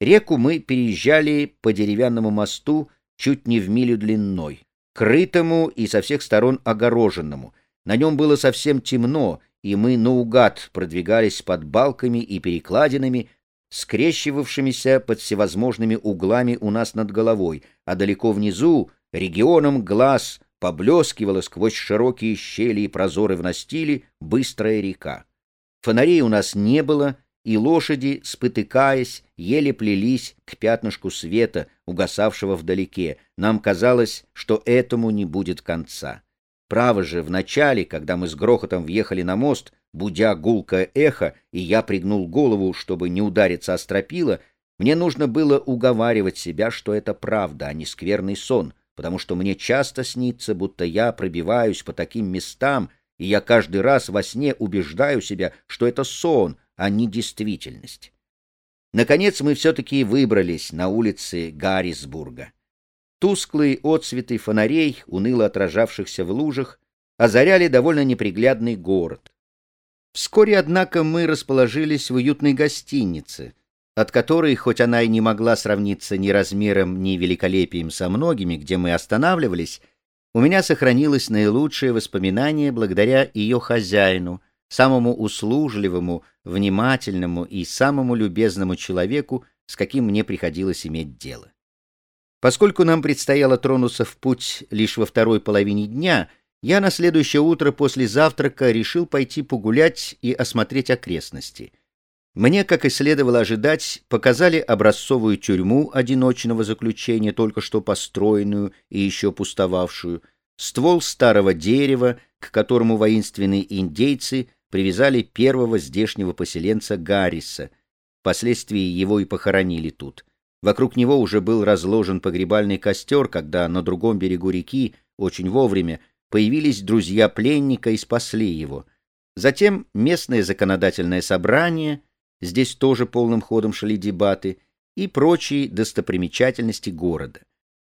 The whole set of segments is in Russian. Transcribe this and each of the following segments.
Реку мы переезжали по деревянному мосту чуть не в милю длиной, крытому и со всех сторон огороженному. На нем было совсем темно, и мы наугад продвигались под балками и перекладинами, скрещивавшимися под всевозможными углами у нас над головой, а далеко внизу, регионом глаз, поблескивала сквозь широкие щели и прозоры в настиле быстрая река. Фонарей у нас не было, и лошади, спотыкаясь, еле плелись к пятнышку света, угасавшего вдалеке. Нам казалось, что этому не будет конца. Право же, в начале, когда мы с грохотом въехали на мост, будя гулкое эхо, и я пригнул голову, чтобы не удариться о стропила, мне нужно было уговаривать себя, что это правда, а не скверный сон, потому что мне часто снится, будто я пробиваюсь по таким местам, и я каждый раз во сне убеждаю себя, что это сон, а не действительность. Наконец мы все-таки выбрались на улицы Гаррисбурга. Тусклые отсветы фонарей, уныло отражавшихся в лужах, озаряли довольно неприглядный город. Вскоре, однако, мы расположились в уютной гостинице, от которой, хоть она и не могла сравниться ни размером, ни великолепием со многими, где мы останавливались, у меня сохранилось наилучшее воспоминание благодаря ее хозяину, самому услужливому, внимательному и самому любезному человеку, с каким мне приходилось иметь дело. Поскольку нам предстояло тронуться в путь лишь во второй половине дня, я на следующее утро после завтрака решил пойти погулять и осмотреть окрестности. Мне, как и следовало ожидать, показали образцовую тюрьму одиночного заключения, только что построенную и еще пустовавшую, ствол старого дерева, к которому воинственные индейцы привязали первого здешнего поселенца Гарриса. Впоследствии его и похоронили тут. Вокруг него уже был разложен погребальный костер, когда на другом берегу реки, очень вовремя, появились друзья пленника и спасли его. Затем местное законодательное собрание, здесь тоже полным ходом шли дебаты, и прочие достопримечательности города.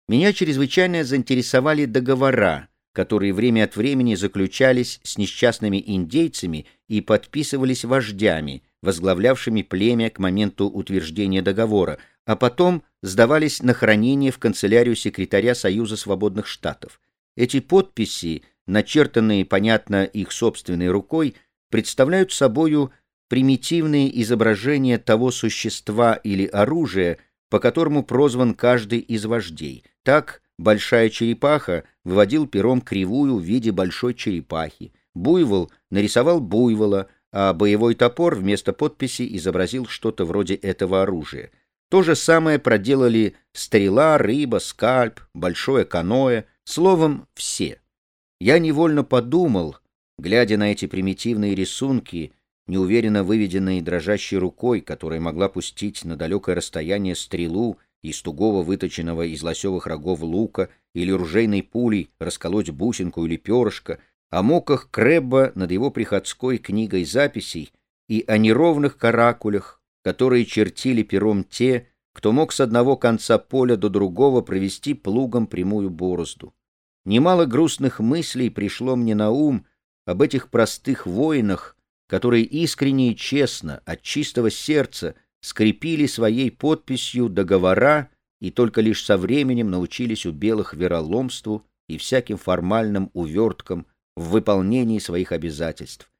Меня чрезвычайно заинтересовали договора, которые время от времени заключались с несчастными индейцами и подписывались вождями, возглавлявшими племя к моменту утверждения договора, а потом сдавались на хранение в канцелярию секретаря Союза свободных штатов. Эти подписи, начертанные, понятно, их собственной рукой, представляют собою примитивные изображения того существа или оружия, по которому прозван каждый из вождей. Так, Большая черепаха выводил пером кривую в виде большой черепахи. Буйвол нарисовал буйвола, а боевой топор вместо подписи изобразил что-то вроде этого оружия. То же самое проделали стрела, рыба, скальп, большое каноэ, словом, все. Я невольно подумал, глядя на эти примитивные рисунки, неуверенно выведенные дрожащей рукой, которая могла пустить на далекое расстояние стрелу из тугого выточенного из лосевых рогов лука или ружейной пулей расколоть бусинку или перышко, о моках Крэбба над его приходской книгой записей и о неровных каракулях, которые чертили пером те, кто мог с одного конца поля до другого провести плугом прямую борозду. Немало грустных мыслей пришло мне на ум об этих простых воинах, которые искренне и честно, от чистого сердца, скрепили своей подписью договора и только лишь со временем научились у белых вероломству и всяким формальным уверткам в выполнении своих обязательств.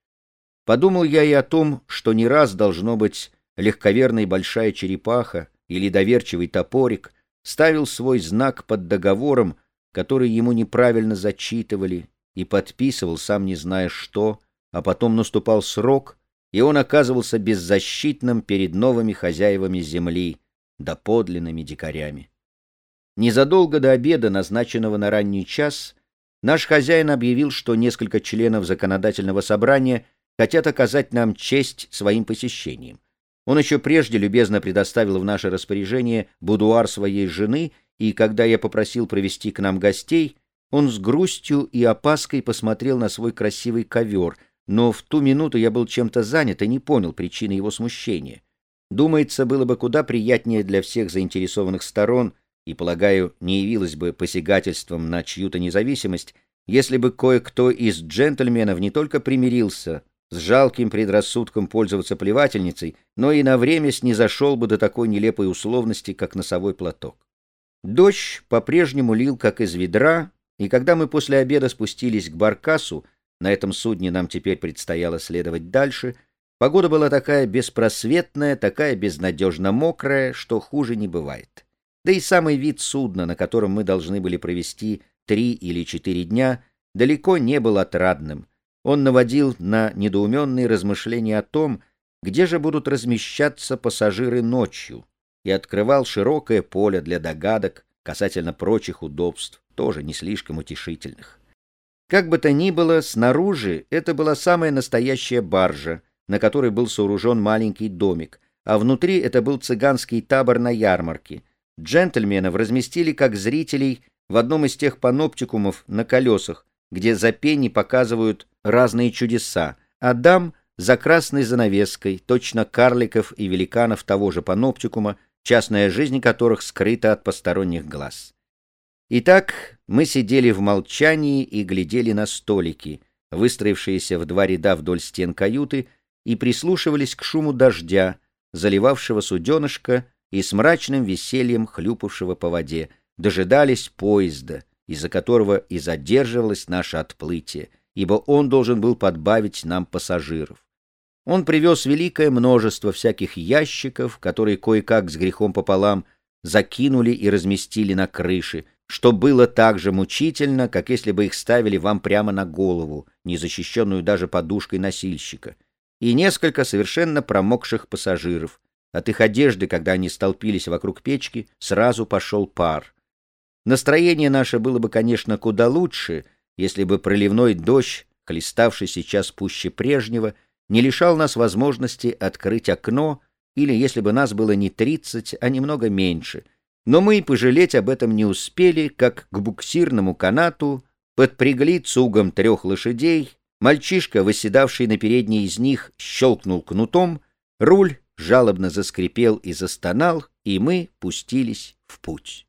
Подумал я и о том, что не раз должно быть легковерная большая черепаха или доверчивый топорик ставил свой знак под договором, который ему неправильно зачитывали, и подписывал, сам не зная что, а потом наступал срок, и он оказывался беззащитным перед новыми хозяевами земли, да подлинными дикарями. Незадолго до обеда, назначенного на ранний час, наш хозяин объявил, что несколько членов законодательного собрания хотят оказать нам честь своим посещением. Он еще прежде любезно предоставил в наше распоряжение будуар своей жены, и когда я попросил провести к нам гостей, он с грустью и опаской посмотрел на свой красивый ковер, но в ту минуту я был чем-то занят и не понял причины его смущения. Думается, было бы куда приятнее для всех заинтересованных сторон, и, полагаю, не явилось бы посягательством на чью-то независимость, если бы кое-кто из джентльменов не только примирился, с жалким предрассудком пользоваться плевательницей, но и на время снизошел бы до такой нелепой условности, как носовой платок. Дождь по-прежнему лил, как из ведра, и когда мы после обеда спустились к Баркасу, на этом судне нам теперь предстояло следовать дальше, погода была такая беспросветная, такая безнадежно мокрая, что хуже не бывает. Да и самый вид судна, на котором мы должны были провести три или четыре дня, далеко не был отрадным — он наводил на недоуменные размышления о том, где же будут размещаться пассажиры ночью, и открывал широкое поле для догадок касательно прочих удобств, тоже не слишком утешительных. Как бы то ни было, снаружи это была самая настоящая баржа, на которой был сооружен маленький домик, а внутри это был цыганский табор на ярмарке. Джентльменов разместили как зрителей в одном из тех паноптикумов на колесах, где за пени показывают разные чудеса, а дам за красной занавеской, точно карликов и великанов того же паноптикума, частная жизнь которых скрыта от посторонних глаз. Итак, мы сидели в молчании и глядели на столики, выстроившиеся в два ряда вдоль стен каюты, и прислушивались к шуму дождя, заливавшего суденышко и с мрачным весельем хлюпавшего по воде, дожидались поезда, из-за которого и задерживалось наше отплытие, ибо он должен был подбавить нам пассажиров. Он привез великое множество всяких ящиков, которые кое-как с грехом пополам закинули и разместили на крыше, что было так же мучительно, как если бы их ставили вам прямо на голову, не защищенную даже подушкой носильщика, и несколько совершенно промокших пассажиров. От их одежды, когда они столпились вокруг печки, сразу пошел пар. Настроение наше было бы, конечно, куда лучше, если бы проливной дождь, хлеставший сейчас пуще прежнего, не лишал нас возможности открыть окно, или если бы нас было не тридцать, а немного меньше. Но мы и пожалеть об этом не успели, как к буксирному канату подпрягли цугом трех лошадей, мальчишка, восседавший на передней из них, щелкнул кнутом, руль жалобно заскрипел и застонал, и мы пустились в путь.